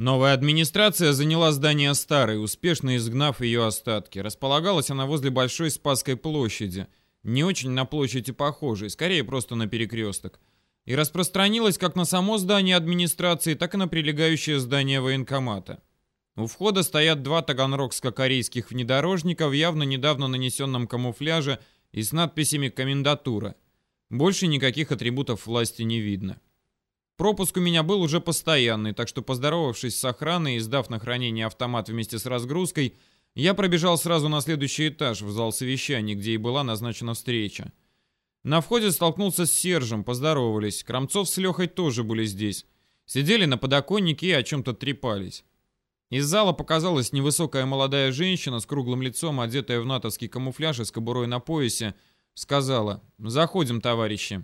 Новая администрация заняла здание старой, успешно изгнав ее остатки. Располагалась она возле Большой Спасской площади. Не очень на площади похожей, скорее просто на перекресток. И распространилась как на само здание администрации, так и на прилегающее здание военкомата. У входа стоят два таганрогско-корейских внедорожника в явно недавно нанесенном камуфляже и с надписями «Комендатура». Больше никаких атрибутов власти не видно. Пропуск у меня был уже постоянный, так что, поздоровавшись с охраной и сдав на хранение автомат вместе с разгрузкой, я пробежал сразу на следующий этаж, в зал совещаний, где и была назначена встреча. На входе столкнулся с Сержем, поздоровались. Крамцов с Лехой тоже были здесь. Сидели на подоконнике и о чем-то трепались. Из зала показалась невысокая молодая женщина с круглым лицом, одетая в натовский камуфляж и с кобурой на поясе. Сказала «Заходим, товарищи».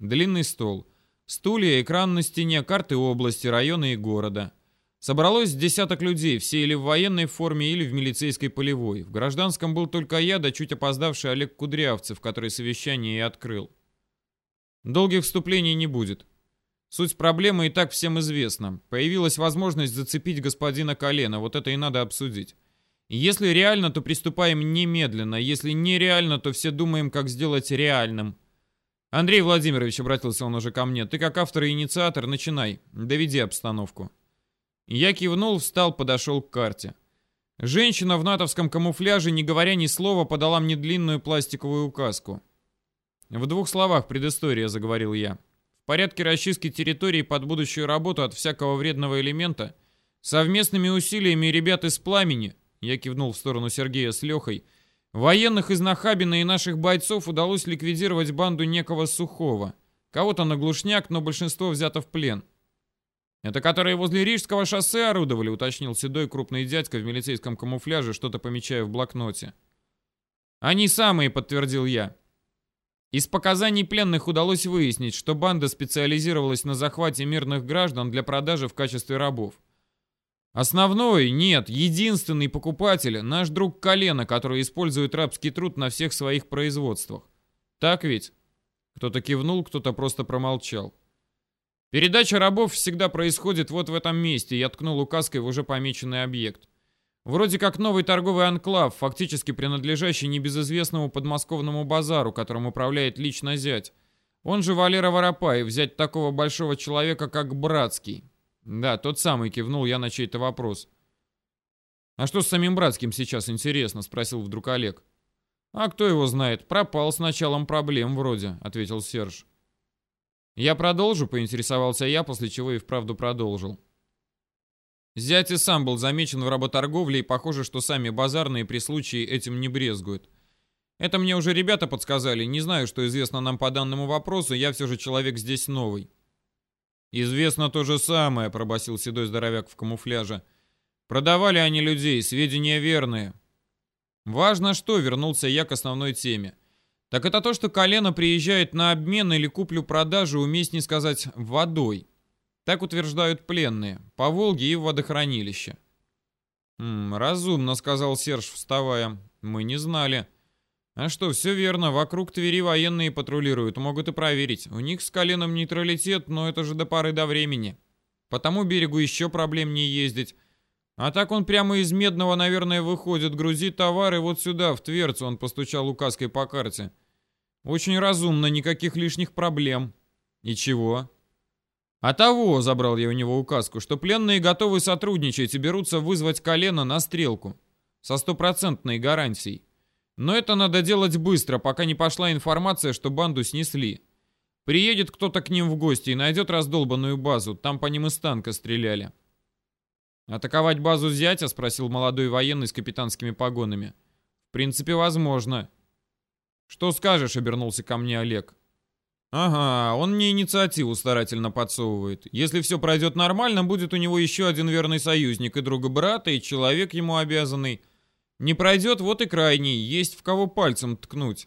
Длинный стол. Стулья, экран на стене, карты области, района и города. Собралось десяток людей, все или в военной форме, или в милицейской полевой. В гражданском был только я, да чуть опоздавший Олег Кудрявцев, который совещание и открыл. Долгих вступлений не будет. Суть проблемы и так всем известна. Появилась возможность зацепить господина Колена, вот это и надо обсудить. Если реально, то приступаем немедленно. Если нереально, то все думаем, как сделать реальным. «Андрей Владимирович», — обратился он уже ко мне, — «ты как автор и инициатор, начинай, доведи обстановку». Я кивнул, встал, подошел к карте. Женщина в натовском камуфляже, не говоря ни слова, подала мне длинную пластиковую указку. «В двух словах предыстория», — заговорил я. «В порядке расчистки территории под будущую работу от всякого вредного элемента, совместными усилиями ребят из пламени», — я кивнул в сторону Сергея с Лехой, — Военных из Нахабина и наших бойцов удалось ликвидировать банду некого Сухого. Кого-то на глушняк, но большинство взято в плен. «Это которые возле Рижского шоссе орудовали», — уточнил седой крупный дядька в милицейском камуфляже, что-то помечая в блокноте. «Они самые», — подтвердил я. Из показаний пленных удалось выяснить, что банда специализировалась на захвате мирных граждан для продажи в качестве рабов. Основной, нет, единственный покупатель – наш друг Колено, который использует рабский труд на всех своих производствах. Так ведь? Кто-то кивнул, кто-то просто промолчал. Передача рабов всегда происходит вот в этом месте, я ткнул указкой в уже помеченный объект. Вроде как новый торговый анклав, фактически принадлежащий небезызвестному подмосковному базару, которым управляет лично зять. Он же Валера Воропаев, взять такого большого человека, как Братский. Да, тот самый кивнул я на чей-то вопрос. А что с самим братским сейчас интересно, спросил вдруг Олег. А кто его знает, пропал с началом проблем вроде, ответил Серж. Я продолжу, поинтересовался я, после чего и вправду продолжил. Зять и сам был замечен в работорговле, и похоже, что сами базарные при случае этим не брезгуют. Это мне уже ребята подсказали, не знаю, что известно нам по данному вопросу, я все же человек здесь новый. «Известно то же самое», — пробасил седой здоровяк в камуфляже. «Продавали они людей, сведения верные». «Важно что», — вернулся я к основной теме. «Так это то, что колено приезжает на обмен или куплю-продажу, уместнее сказать, водой. Так утверждают пленные, по Волге и в водохранилище». «М -м, «Разумно», — сказал Серж, вставая. «Мы не знали». А что, все верно, вокруг Твери военные патрулируют, могут и проверить. У них с коленом нейтралитет, но это же до поры до времени. По тому берегу еще проблем не ездить. А так он прямо из Медного, наверное, выходит, грузит товары вот сюда, в Тверцу, он постучал указкой по карте. Очень разумно, никаких лишних проблем. И чего? А того, забрал я у него указку, что пленные готовы сотрудничать и берутся вызвать колено на стрелку. Со стопроцентной гарантией. Но это надо делать быстро, пока не пошла информация, что банду снесли. Приедет кто-то к ним в гости и найдет раздолбанную базу. Там по ним из танка стреляли. «Атаковать базу зятя?» — спросил молодой военный с капитанскими погонами. «В принципе, возможно». «Что скажешь?» — обернулся ко мне Олег. «Ага, он мне инициативу старательно подсовывает. Если все пройдет нормально, будет у него еще один верный союзник и друга брата, и человек ему обязанный. Не пройдет, вот и крайний, есть в кого пальцем ткнуть.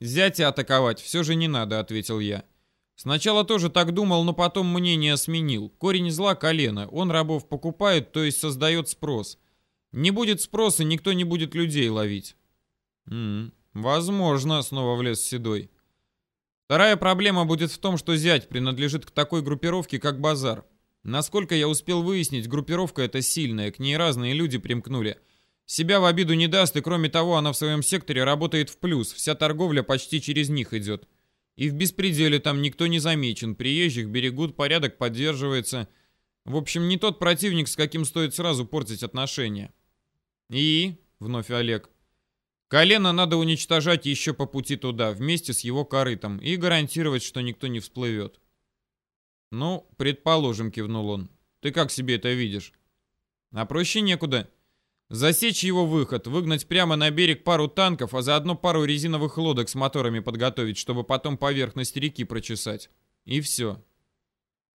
«Зятя атаковать все же не надо», — ответил я. Сначала тоже так думал, но потом мнение сменил. Корень зла — колено. Он рабов покупает, то есть создает спрос. Не будет спроса, никто не будет людей ловить. «М -м, возможно», — снова влез Седой. Вторая проблема будет в том, что зять принадлежит к такой группировке, как базар. Насколько я успел выяснить, группировка эта сильная, к ней разные люди примкнули. Себя в обиду не даст, и кроме того, она в своем секторе работает в плюс, вся торговля почти через них идет. И в беспределе там никто не замечен, приезжих берегут, порядок поддерживается. В общем, не тот противник, с каким стоит сразу портить отношения. И, вновь Олег, колено надо уничтожать еще по пути туда, вместе с его корытом, и гарантировать, что никто не всплывет. «Ну, предположим», — кивнул он. «Ты как себе это видишь?» «А проще некуда. Засечь его выход, выгнать прямо на берег пару танков, а заодно пару резиновых лодок с моторами подготовить, чтобы потом поверхность реки прочесать. И все».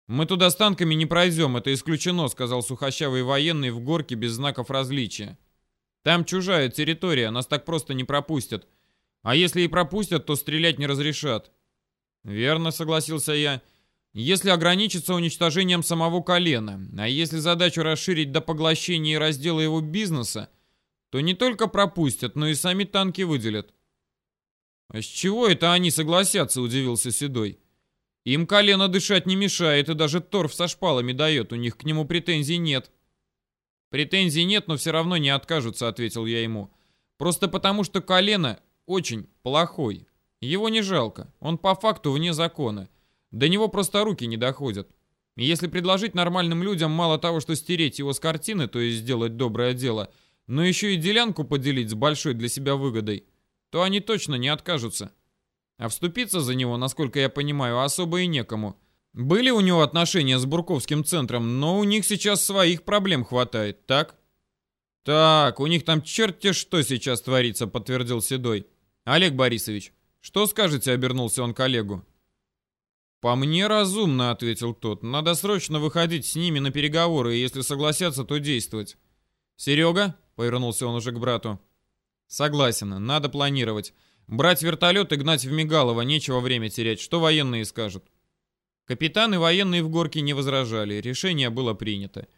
«Мы туда с танками не пройдем, это исключено», — сказал сухощавый военный в горке без знаков различия. «Там чужая территория, нас так просто не пропустят. А если и пропустят, то стрелять не разрешат». «Верно», — согласился я, — если ограничиться уничтожением самого колена, а если задачу расширить до поглощения и раздела его бизнеса, то не только пропустят, но и сами танки выделят. «А с чего это они согласятся?» – удивился Седой. «Им колено дышать не мешает, и даже торф со шпалами дает, у них к нему претензий нет». «Претензий нет, но все равно не откажутся», – ответил я ему. «Просто потому, что колено очень плохой. Его не жалко, он по факту вне закона». До него просто руки не доходят. Если предложить нормальным людям мало того, что стереть его с картины, то есть сделать доброе дело, но еще и делянку поделить с большой для себя выгодой, то они точно не откажутся. А вступиться за него, насколько я понимаю, особо и некому. Были у него отношения с Бурковским центром, но у них сейчас своих проблем хватает, так? Так, у них там черт-те что сейчас творится, подтвердил Седой. Олег Борисович, что скажете, обернулся он коллегу. «По мне разумно», — ответил тот. «Надо срочно выходить с ними на переговоры, и если согласятся, то действовать». «Серега?» — повернулся он уже к брату. «Согласен, надо планировать. Брать вертолет и гнать в Мигалово, нечего время терять. Что военные скажут?» Капитан и военные в горке не возражали. Решение было принято.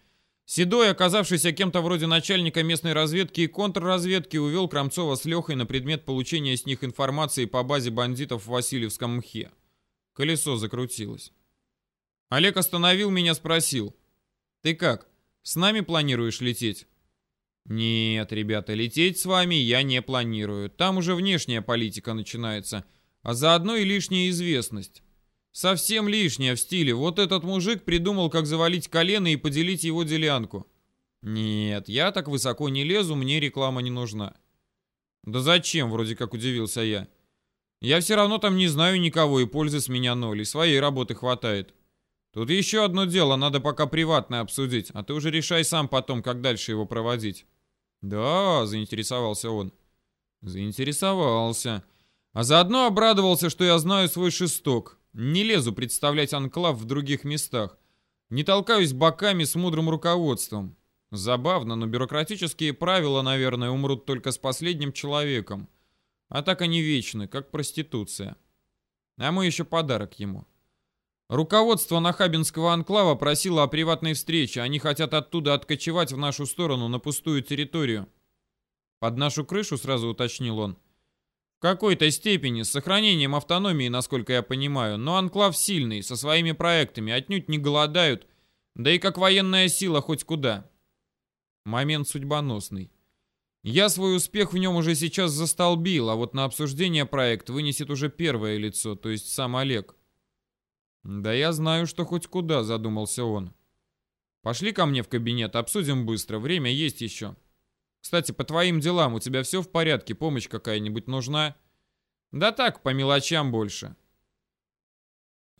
Седой, оказавшийся кем-то вроде начальника местной разведки и контрразведки, увел Крамцова с Лехой на предмет получения с них информации по базе бандитов в Васильевском мхе. Колесо закрутилось. Олег остановил меня, спросил. «Ты как, с нами планируешь лететь?» «Нет, ребята, лететь с вами я не планирую. Там уже внешняя политика начинается, а заодно и лишняя известность. Совсем лишняя в стиле. Вот этот мужик придумал, как завалить колено и поделить его делянку. Нет, я так высоко не лезу, мне реклама не нужна». «Да зачем?» — вроде как удивился я. Я все равно там не знаю никого, и пользы с меня ноль, и своей работы хватает. Тут еще одно дело, надо пока приватное обсудить, а ты уже решай сам потом, как дальше его проводить. Да, заинтересовался он. Заинтересовался. А заодно обрадовался, что я знаю свой шесток. Не лезу представлять анклав в других местах. Не толкаюсь боками с мудрым руководством. Забавно, но бюрократические правила, наверное, умрут только с последним человеком. А так они вечны, как проституция. А мы еще подарок ему. Руководство Нахабинского анклава просило о приватной встрече. Они хотят оттуда откочевать в нашу сторону на пустую территорию. Под нашу крышу, сразу уточнил он. В какой-то степени, с сохранением автономии, насколько я понимаю, но анклав сильный, со своими проектами, отнюдь не голодают, да и как военная сила хоть куда. Момент судьбоносный. Я свой успех в нем уже сейчас застолбил, а вот на обсуждение проект вынесет уже первое лицо, то есть сам Олег. Да я знаю, что хоть куда, задумался он. Пошли ко мне в кабинет, обсудим быстро, время есть еще. Кстати, по твоим делам у тебя все в порядке, помощь какая-нибудь нужна? Да так, по мелочам больше.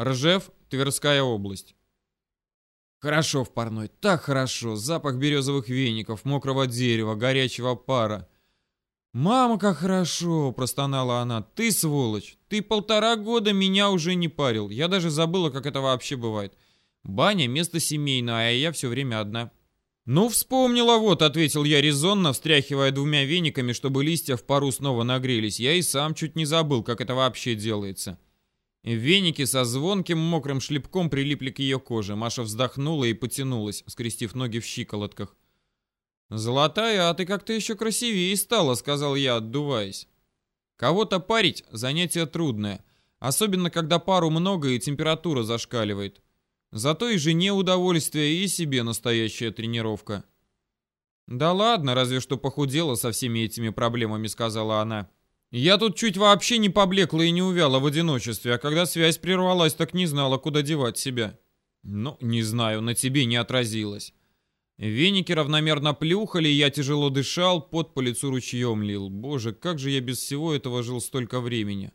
Ржев, Тверская область. Хорошо в парной, так хорошо. Запах березовых веников, мокрого дерева, горячего пара. «Мама, как хорошо!» – простонала она. «Ты сволочь! Ты полтора года меня уже не парил. Я даже забыла, как это вообще бывает. Баня – место семейное, а я все время одна». «Ну, вспомнила вот», — ответил я резонно, встряхивая двумя вениками, чтобы листья в пару снова нагрелись. Я и сам чуть не забыл, как это вообще делается. Веники со звонким мокрым шлепком прилипли к ее коже. Маша вздохнула и потянулась, скрестив ноги в щиколотках. «Золотая, а ты как-то еще красивее стала», — сказал я, отдуваясь. «Кого-то парить — занятие трудное, особенно когда пару много и температура зашкаливает. Зато и жене удовольствие, и себе настоящая тренировка. «Да ладно, разве что похудела со всеми этими проблемами», — сказала она. «Я тут чуть вообще не поблекла и не увяла в одиночестве, а когда связь прервалась, так не знала, куда девать себя». «Ну, не знаю, на тебе не отразилось». Веники равномерно плюхали, я тяжело дышал, пот по лицу ручьем лил. Боже, как же я без всего этого жил столько времени.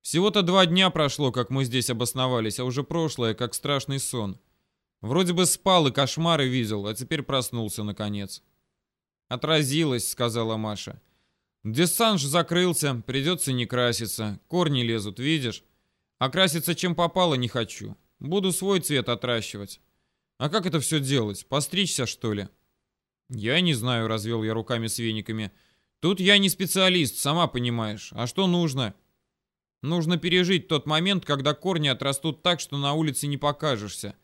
Всего-то два дня прошло, как мы здесь обосновались, а уже прошлое, как страшный сон. Вроде бы спал и кошмары видел, а теперь проснулся наконец. «Отразилось», — сказала Маша. «Десанж закрылся, придется не краситься. Корни лезут, видишь? А краситься чем попало не хочу. Буду свой цвет отращивать. А как это все делать? Постричься, что ли? Я не знаю, развел я руками с вениками. Тут я не специалист, сама понимаешь. А что нужно? Нужно пережить тот момент, когда корни отрастут так, что на улице не покажешься.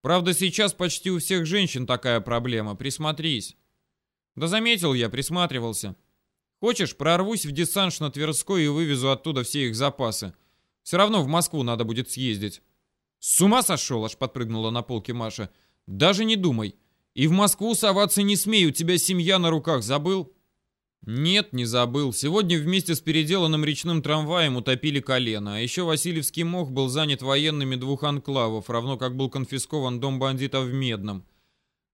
Правда, сейчас почти у всех женщин такая проблема. Присмотрись. Да заметил я, присматривался. Хочешь, прорвусь в десанш на Тверской и вывезу оттуда все их запасы. Все равно в Москву надо будет съездить. «С ума сошел!» — аж подпрыгнула на полке Маша. «Даже не думай. И в Москву соваться не смею, у тебя семья на руках, забыл?» «Нет, не забыл. Сегодня вместе с переделанным речным трамваем утопили колено, а еще Васильевский мох был занят военными двух анклавов, равно как был конфискован дом бандитов в Медном.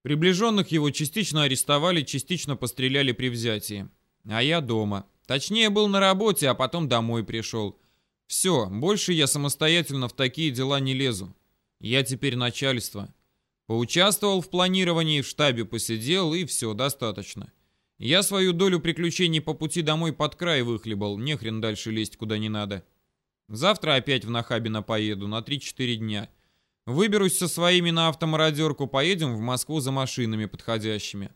Приближенных его частично арестовали, частично постреляли при взятии. А я дома. Точнее, был на работе, а потом домой пришел. Все, больше я самостоятельно в такие дела не лезу. Я теперь начальство. Поучаствовал в планировании, в штабе посидел, и все, достаточно. Я свою долю приключений по пути домой под край выхлебал, не хрен дальше лезть куда не надо. Завтра опять в Нахабино поеду, на 3-4 дня. Выберусь со своими на автомародерку, поедем в Москву за машинами подходящими.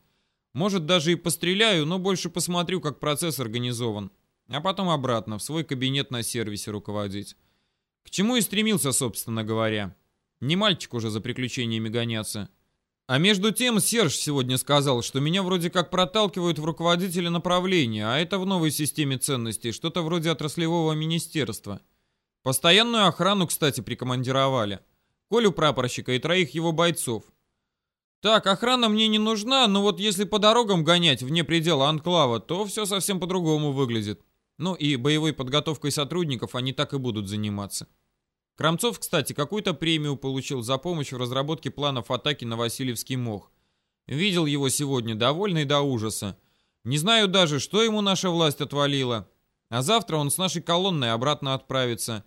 Может, даже и постреляю, но больше посмотрю, как процесс организован а потом обратно в свой кабинет на сервисе руководить. К чему и стремился, собственно говоря. Не мальчик уже за приключениями гоняться. А между тем Серж сегодня сказал, что меня вроде как проталкивают в руководителя направления, а это в новой системе ценностей, что-то вроде отраслевого министерства. Постоянную охрану, кстати, прикомандировали. Колю прапорщика и троих его бойцов. Так, охрана мне не нужна, но вот если по дорогам гонять вне предела анклава, то все совсем по-другому выглядит. Ну и боевой подготовкой сотрудников они так и будут заниматься. Крамцов, кстати, какую-то премию получил за помощь в разработке планов атаки на Васильевский мох. Видел его сегодня, довольный до ужаса. Не знаю даже, что ему наша власть отвалила. А завтра он с нашей колонной обратно отправится.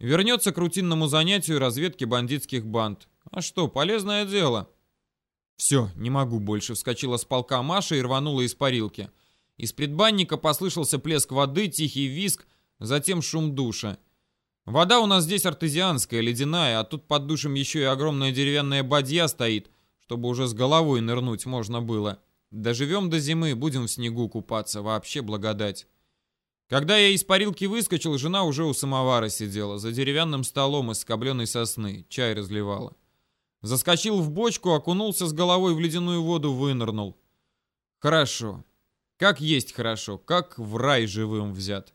Вернется к рутинному занятию разведки бандитских банд. А что, полезное дело. Все, не могу больше, вскочила с полка Маша и рванула из парилки. Из предбанника послышался плеск воды, тихий визг, затем шум душа. Вода у нас здесь артезианская, ледяная, а тут под душем еще и огромная деревянная бадья стоит, чтобы уже с головой нырнуть можно было. Доживем до зимы, будем в снегу купаться, вообще благодать. Когда я из парилки выскочил, жена уже у самовара сидела, за деревянным столом из скобленной сосны, чай разливала. Заскочил в бочку, окунулся с головой в ледяную воду, вынырнул. Хорошо. Как есть хорошо, как в рай живым взят.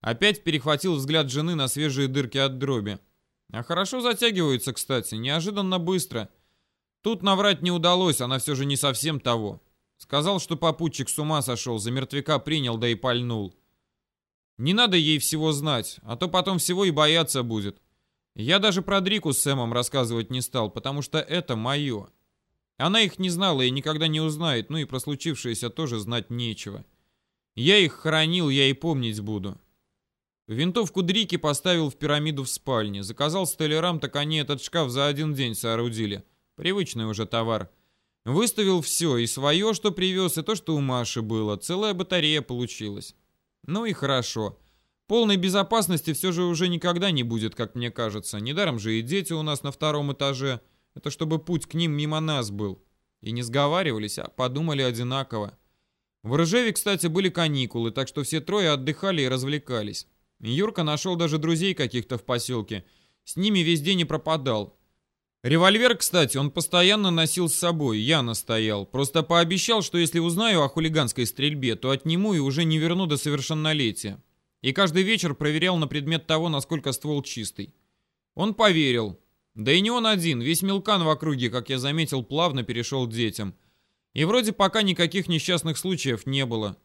Опять перехватил взгляд жены на свежие дырки от дроби. А хорошо затягиваются, кстати, неожиданно быстро. Тут наврать не удалось, она все же не совсем того. Сказал, что попутчик с ума сошел, за мертвяка принял, да и пальнул. Не надо ей всего знать, а то потом всего и бояться будет. Я даже про Дрику с Сэмом рассказывать не стал, потому что это мое. Она их не знала и никогда не узнает, ну и про случившееся тоже знать нечего. Я их хранил, я и помнить буду. Винтовку Дрики поставил в пирамиду в спальне. Заказал столярам, так они этот шкаф за один день соорудили. Привычный уже товар. Выставил все, и свое, что привез, и то, что у Маши было. Целая батарея получилась. Ну и хорошо. Полной безопасности все же уже никогда не будет, как мне кажется. Недаром же и дети у нас на втором этаже. Это чтобы путь к ним мимо нас был. И не сговаривались, а подумали одинаково. В Рыжеве, кстати, были каникулы, так что все трое отдыхали и развлекались. Юрка нашел даже друзей каких-то в поселке. С ними весь день и пропадал. Револьвер, кстати, он постоянно носил с собой, я настоял. Просто пообещал, что если узнаю о хулиганской стрельбе, то отниму и уже не верну до совершеннолетия. И каждый вечер проверял на предмет того, насколько ствол чистый. Он поверил, Да и не он один, весь мелкан в округе, как я заметил, плавно перешел к детям. И вроде пока никаких несчастных случаев не было.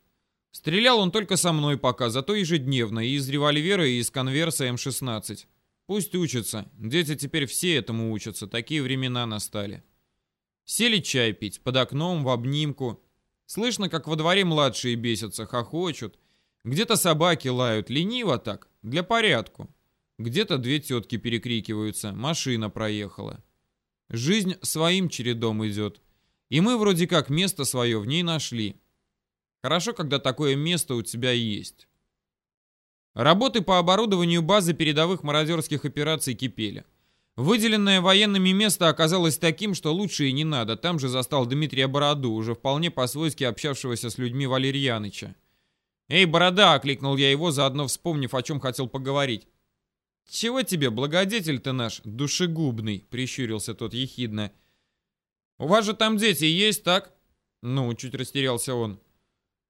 Стрелял он только со мной пока, зато ежедневно, и из револьвера, и из конверса М-16. Пусть учатся, дети теперь все этому учатся, такие времена настали. Сели чай пить, под окном, в обнимку. Слышно, как во дворе младшие бесятся, хохочут. Где-то собаки лают, лениво так, для порядку. Где-то две тетки перекрикиваются, машина проехала. Жизнь своим чередом идет. И мы вроде как место свое в ней нашли. Хорошо, когда такое место у тебя есть. Работы по оборудованию базы передовых мародерских операций кипели. Выделенное военными место оказалось таким, что лучше и не надо. Там же застал Дмитрия Бороду, уже вполне по-свойски общавшегося с людьми Валерьяныча. «Эй, Борода!» — окликнул я его, заодно вспомнив, о чем хотел поговорить. «Чего тебе, благодетель ты наш, душегубный?» — прищурился тот ехидно. «У вас же там дети есть, так?» «Ну», — чуть растерялся он.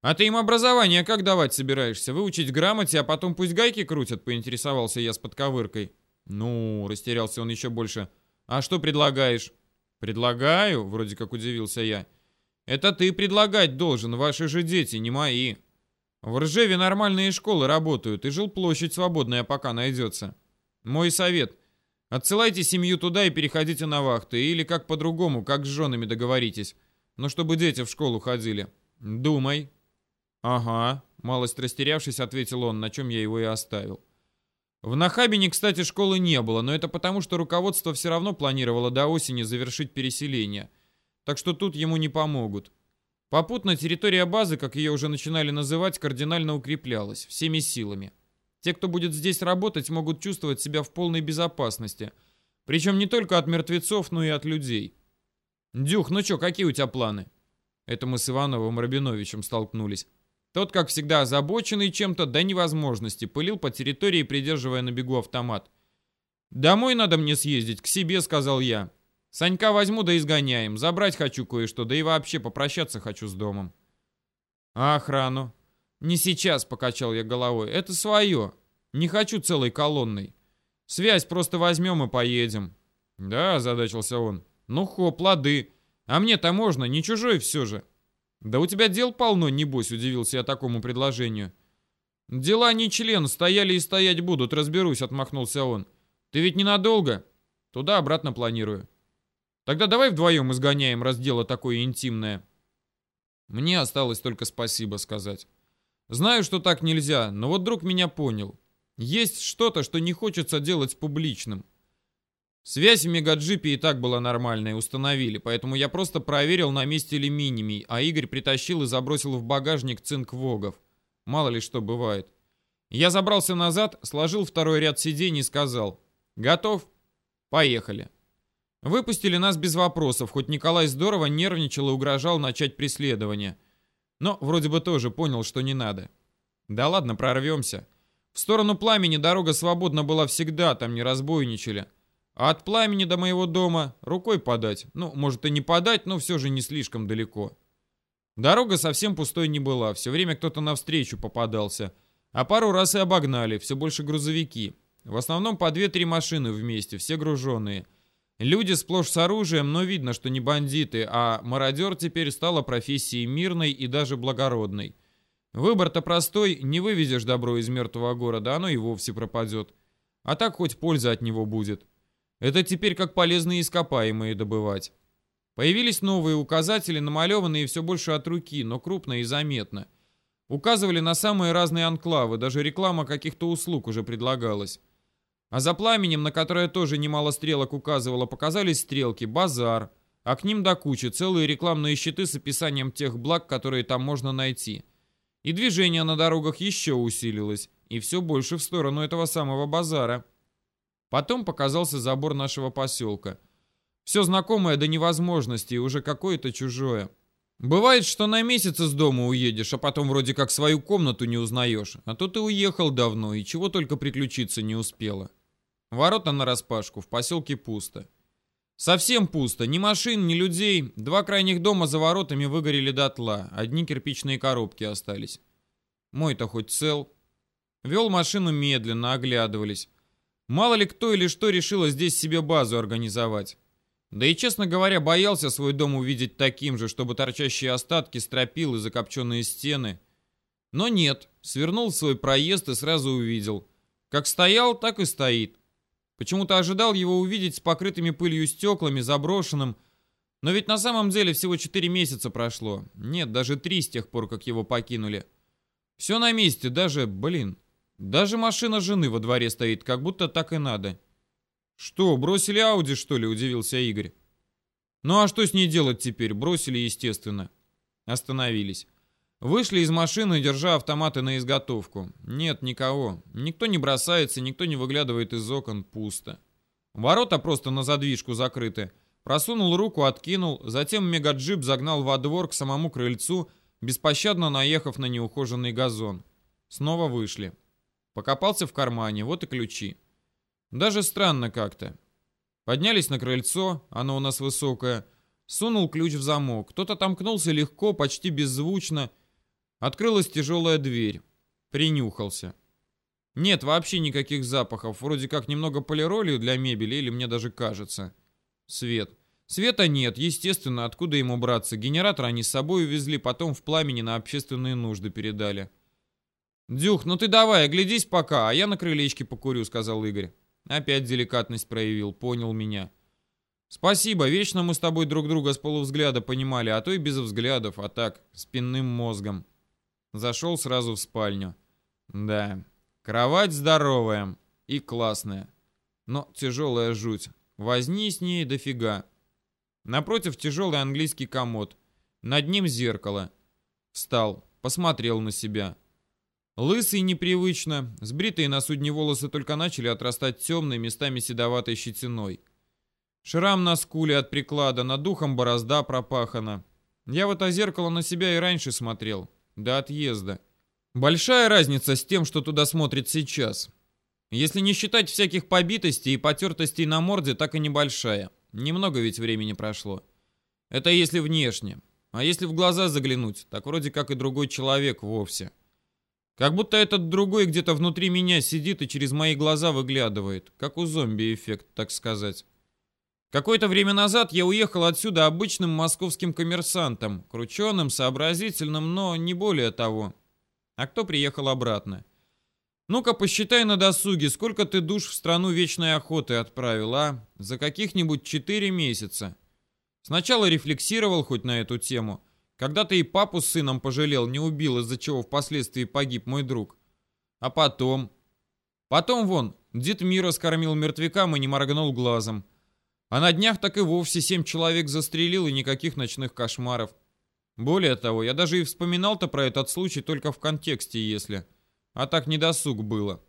«А ты им образование как давать собираешься? Выучить грамоте, а потом пусть гайки крутят?» — поинтересовался я с подковыркой. «Ну», — растерялся он еще больше. «А что предлагаешь?» «Предлагаю?» — вроде как удивился я. «Это ты предлагать должен, ваши же дети, не мои. В Ржеве нормальные школы работают, и жилплощадь свободная пока найдется. Мой совет. Отсылайте семью туда и переходите на вахты, или как по-другому, как с женами договоритесь. Но чтобы дети в школу ходили. Думай». «Ага», — малость растерявшись, ответил он, на чем я его и оставил. В Нахабине, кстати, школы не было, но это потому, что руководство все равно планировало до осени завершить переселение. Так что тут ему не помогут. Попутно территория базы, как ее уже начинали называть, кардинально укреплялась, всеми силами. Те, кто будет здесь работать, могут чувствовать себя в полной безопасности. Причем не только от мертвецов, но и от людей. «Дюх, ну чё, какие у тебя планы?» Это мы с Ивановым Рабиновичем столкнулись. Тот, как всегда, озабоченный чем-то до невозможности, пылил по территории, придерживая на бегу автомат. «Домой надо мне съездить, к себе», — сказал я. «Санька возьму да изгоняем. Забрать хочу кое-что, да и вообще попрощаться хочу с домом». «А охрану?» «Не сейчас», — покачал я головой. «Это свое. Не хочу целой колонной. Связь просто возьмем и поедем». «Да», — озадачился он. «Ну хоп, лады. А мне-то можно, не чужой все же». «Да у тебя дел полно, небось», — удивился я такому предложению. «Дела не член, стояли и стоять будут, разберусь», — отмахнулся он. «Ты ведь ненадолго?» «Туда-обратно планирую». «Тогда давай вдвоем изгоняем, раз дело такое интимное». Мне осталось только спасибо сказать. Знаю, что так нельзя, но вот друг меня понял. Есть что-то, что не хочется делать публичным. Связь в мегаджипе и так была нормальная, установили, поэтому я просто проверил, на месте ли минимий, а Игорь притащил и забросил в багажник цинк Вогов. Мало ли что бывает. Я забрался назад, сложил второй ряд сидений и сказал «Готов? Поехали». Выпустили нас без вопросов, хоть Николай здорово нервничал и угрожал начать преследование. Но вроде бы тоже понял, что не надо. Да ладно, прорвемся. В сторону пламени дорога свободна была всегда, там не разбойничали. А от пламени до моего дома рукой подать. Ну, может и не подать, но все же не слишком далеко. Дорога совсем пустой не была, все время кто-то навстречу попадался. А пару раз и обогнали, все больше грузовики. В основном по две-три машины вместе, все груженные. Люди сплошь с оружием, но видно, что не бандиты, а мародер теперь стала профессией мирной и даже благородной. Выбор-то простой, не вывезешь добро из мертвого города, оно и вовсе пропадет. А так хоть польза от него будет. Это теперь как полезные ископаемые добывать. Появились новые указатели, намалеванные все больше от руки, но крупно и заметно. Указывали на самые разные анклавы, даже реклама каких-то услуг уже предлагалась. А за пламенем, на которое тоже немало стрелок указывало, показались стрелки, базар, а к ним до кучи целые рекламные щиты с описанием тех благ, которые там можно найти. И движение на дорогах еще усилилось, и все больше в сторону этого самого базара. Потом показался забор нашего поселка. Все знакомое до невозможности уже какое-то чужое. Бывает, что на месяц из дома уедешь, а потом вроде как свою комнату не узнаешь. А то ты уехал давно и чего только приключиться не успела. Ворота нараспашку, в поселке пусто. Совсем пусто, ни машин, ни людей. Два крайних дома за воротами выгорели дотла, одни кирпичные коробки остались. Мой-то хоть цел. Вел машину медленно, оглядывались. Мало ли кто или что решило здесь себе базу организовать. Да и, честно говоря, боялся свой дом увидеть таким же, чтобы торчащие остатки стропил и закопченные стены. Но нет, свернул свой проезд и сразу увидел. Как стоял, так и стоит. Почему-то ожидал его увидеть с покрытыми пылью стеклами, заброшенным. Но ведь на самом деле всего 4 месяца прошло. Нет, даже 3 с тех пор, как его покинули. Все на месте, даже, блин, даже машина жены во дворе стоит, как будто так и надо. «Что, бросили Ауди, что ли?» – удивился Игорь. «Ну а что с ней делать теперь? Бросили, естественно». Остановились. Вышли из машины, держа автоматы на изготовку. Нет никого. Никто не бросается, никто не выглядывает из окон. Пусто. Ворота просто на задвижку закрыты. Просунул руку, откинул, затем мегаджип загнал во двор к самому крыльцу, беспощадно наехав на неухоженный газон. Снова вышли. Покопался в кармане, вот и ключи. Даже странно как-то. Поднялись на крыльцо, оно у нас высокое, сунул ключ в замок. Кто-то томкнулся легко, почти беззвучно. Открылась тяжелая дверь. Принюхался. Нет вообще никаких запахов. Вроде как немного полироли для мебели, или мне даже кажется. Свет. Света нет, естественно, откуда ему браться. Генератор они с собой увезли, потом в пламени на общественные нужды передали. «Дюх, ну ты давай, оглядись пока, а я на крылечке покурю», — сказал Игорь. Опять деликатность проявил, понял меня. Спасибо, вечно мы с тобой друг друга с полувзгляда понимали, а то и без взглядов, а так, спинным мозгом. Зашел сразу в спальню. Да, кровать здоровая и классная. Но тяжелая жуть. Возни с ней дофига. Напротив тяжелый английский комод. Над ним зеркало. Встал, посмотрел на себя. Лысый непривычно, сбритые на судне волосы только начали отрастать темной, местами седоватой щетиной. Шрам на скуле от приклада, над духом борозда пропахана. Я в это зеркало на себя и раньше смотрел, до отъезда. Большая разница с тем, что туда смотрит сейчас. Если не считать всяких побитостей и потертостей на морде, так и небольшая. Немного ведь времени прошло. Это если внешне. А если в глаза заглянуть, так вроде как и другой человек вовсе. Как будто этот другой где-то внутри меня сидит и через мои глаза выглядывает. Как у зомби эффект, так сказать. Какое-то время назад я уехал отсюда обычным московским коммерсантом. Крученым, сообразительным, но не более того. А кто приехал обратно? Ну-ка, посчитай на досуге, сколько ты душ в страну вечной охоты отправил, а? За каких-нибудь четыре месяца. Сначала рефлексировал хоть на эту тему – когда ты и папу с сыном пожалел, не убил, из-за чего впоследствии погиб мой друг. А потом... Потом вон, дед Мира скормил мертвякам и не моргнул глазом. А на днях так и вовсе семь человек застрелил и никаких ночных кошмаров. Более того, я даже и вспоминал-то про этот случай только в контексте, если... А так не досуг было.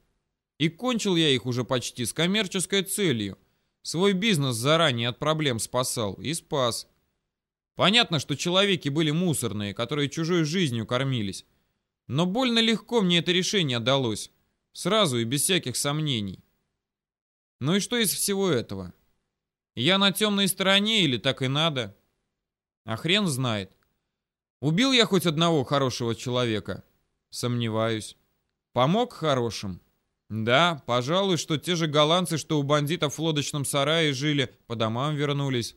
И кончил я их уже почти с коммерческой целью. Свой бизнес заранее от проблем спасал. И спас. Понятно, что человеки были мусорные, которые чужой жизнью кормились. Но больно легко мне это решение далось. Сразу и без всяких сомнений. Ну и что из всего этого? Я на темной стороне или так и надо? А хрен знает. Убил я хоть одного хорошего человека? Сомневаюсь. Помог хорошим? Да, пожалуй, что те же голландцы, что у бандитов в лодочном сарае жили, по домам вернулись.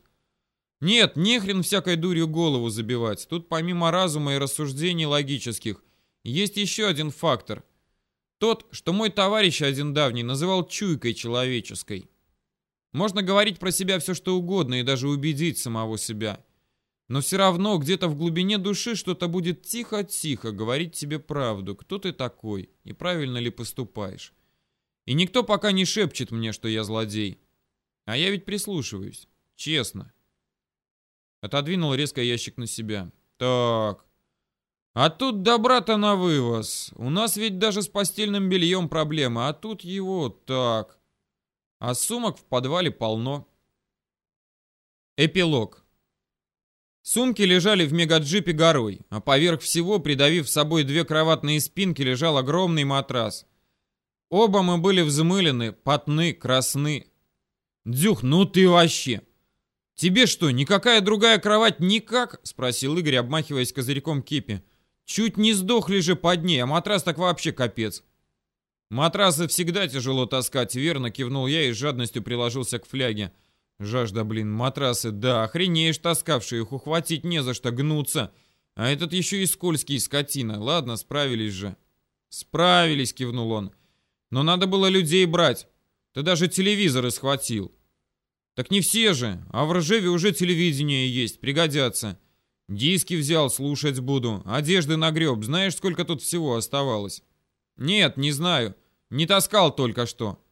Нет, нехрен всякой дурью голову забивать. Тут помимо разума и рассуждений логических, есть еще один фактор. Тот, что мой товарищ один давний называл чуйкой человеческой. Можно говорить про себя все что угодно и даже убедить самого себя. Но все равно где-то в глубине души что-то будет тихо-тихо говорить тебе правду, кто ты такой и правильно ли поступаешь. И никто пока не шепчет мне, что я злодей. А я ведь прислушиваюсь, честно. Отодвинул резко ящик на себя. Так. А тут добра-то на вывоз. У нас ведь даже с постельным бельем проблемы, а тут его так. А сумок в подвале полно. Эпилог. Сумки лежали в мегаджипе горой, а поверх всего, придавив с собой две кроватные спинки, лежал огромный матрас. Оба мы были взмылены, потны, красны. Дюх, ну ты вообще! «Тебе что, никакая другая кровать никак?» — спросил Игорь, обмахиваясь козырьком кипи. «Чуть не сдохли же под ней, а матрас так вообще капец». Матрасы всегда тяжело таскать, верно, кивнул я и с жадностью приложился к фляге. Жажда, блин, матрасы, да, охренеешь таскавшие их, ухватить не за что, гнуться. А этот еще и скользкий скотина. Ладно, справились же. Справились, кивнул он. Но надо было людей брать. Ты даже телевизоры схватил. Так не все же, а в Ржеве уже телевидение есть, пригодятся. Диски взял, слушать буду. Одежды нагреб, знаешь, сколько тут всего оставалось? Нет, не знаю. Не таскал только что.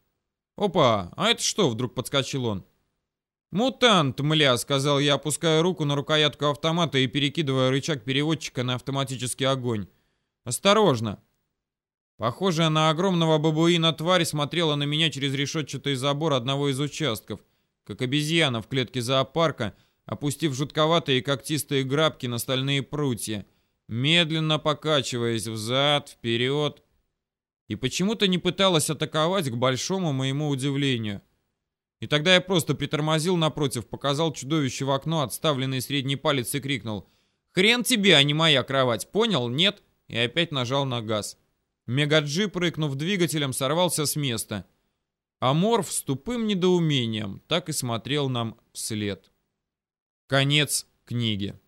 Опа, а это что, вдруг подскочил он? «Мутант, мля», — сказал я, опуская руку на рукоятку автомата и перекидывая рычаг переводчика на автоматический огонь. «Осторожно!» Похожая на огромного бабуина тварь смотрела на меня через решетчатый забор одного из участков — как обезьяна в клетке зоопарка, опустив жутковатые когтистые грабки на стальные прутья, медленно покачиваясь взад, вперед. И почему-то не пыталась атаковать, к большому моему удивлению. И тогда я просто притормозил напротив, показал чудовище в окно, отставленный средний палец и крикнул «Хрен тебе, а не моя кровать, понял? Нет?» И опять нажал на газ. Мегаджип, рыкнув двигателем, сорвался с места. А Морф с тупым недоумением так и смотрел нам вслед. Конец книги.